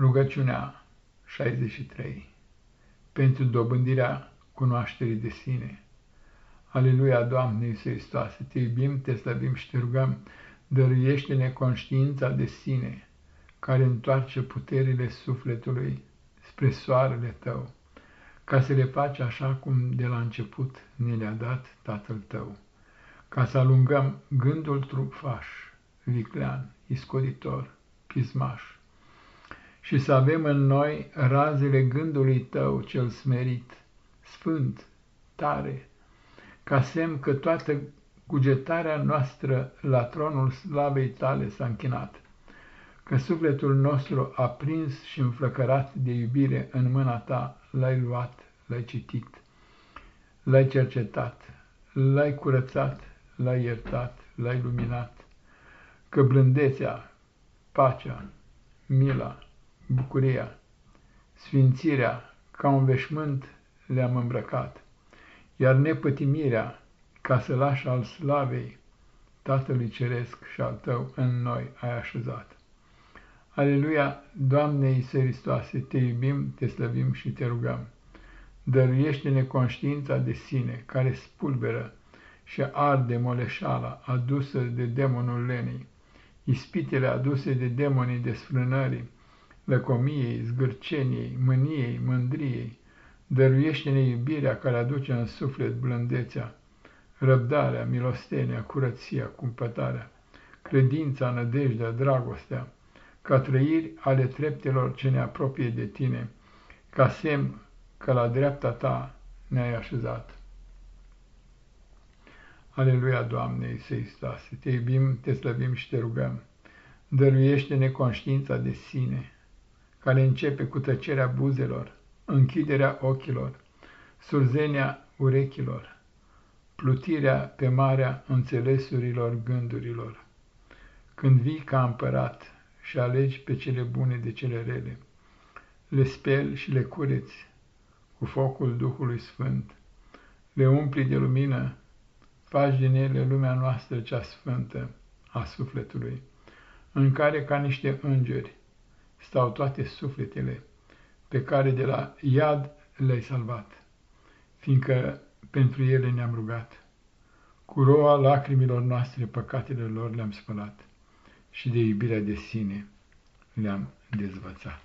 Rugăciunea 63 Pentru dobândirea cunoașterii de sine. Aleluia, Doamne Iisus Hristoase, te iubim, te slăbim și te rugăm, dăruiește-ne conștiința de sine, care întoarce puterile sufletului spre soarele Tău, ca să le faci așa cum de la început ne le-a dat Tatăl Tău, ca să alungăm gândul trupfaș, viclean, iscoditor, pismaș, și să avem în noi razele gândului tău cel smerit, sfânt, tare, ca semn că toată cugetarea noastră la tronul slavei tale s-a închinat, că sufletul nostru a prins și înflăcărat de iubire în mâna ta l-ai luat, l-ai citit, l-ai cercetat, l-ai curățat, l-ai iertat, l-ai luminat, că blândețea, pacea, mila, bucuria, sfințirea, ca un veșmânt le-am îmbrăcat, iar nepătimirea, ca să lași al slavei, Tatălui Ceresc și al Tău în noi ai așezat. Aleluia, Doamne Iisuse Hristoase, te iubim, te slăvim și te rugăm. Dăruiește-ne conștiința de sine, care spulberă și arde moleșala adusă de demonul lenii, ispitele aduse de demonii desfrânării, lăcomiei, zgârceniei, mâniei, mândriei, dăruiește-ne iubirea care aduce în suflet blândețea, răbdarea, milostenia, curăția, cumpătarea, credința, nădejdea, dragostea, ca trăiri ale treptelor ce ne apropie de tine, ca semn că la dreapta ta ne-ai așezat. Aleluia, Doamne Iisuse Stase, te iubim, te slăbim și te rugăm. Dăruiește-ne conștiința de sine, care începe cu tăcerea buzelor, închiderea ochilor, surzenia urechilor, plutirea pe marea înțelesurilor gândurilor. Când vii ca împărat și alegi pe cele bune de cele rele, le speli și le cureți cu focul Duhului Sfânt, le umpli de lumină, faci din ele lumea noastră cea sfântă a sufletului, în care ca niște îngeri stau toate sufletele pe care de la iad le-ai salvat, fiindcă pentru ele ne-am rugat. Cu roa lacrimilor noastre păcatele lor le-am spălat și de iubirea de sine le-am dezvățat.